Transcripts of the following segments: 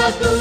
satu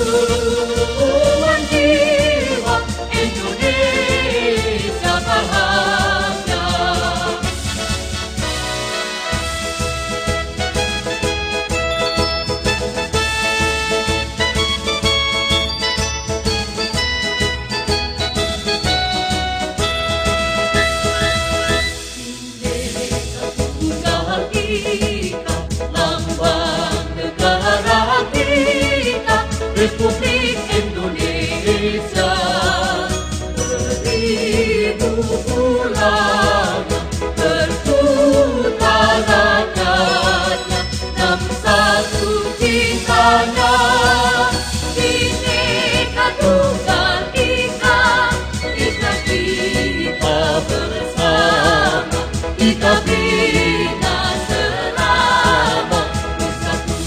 Republik Indonesia. Beribu rakyatnya Enam satu cintanya Bineka Kita bersama. Kita bina selama. Bersatu.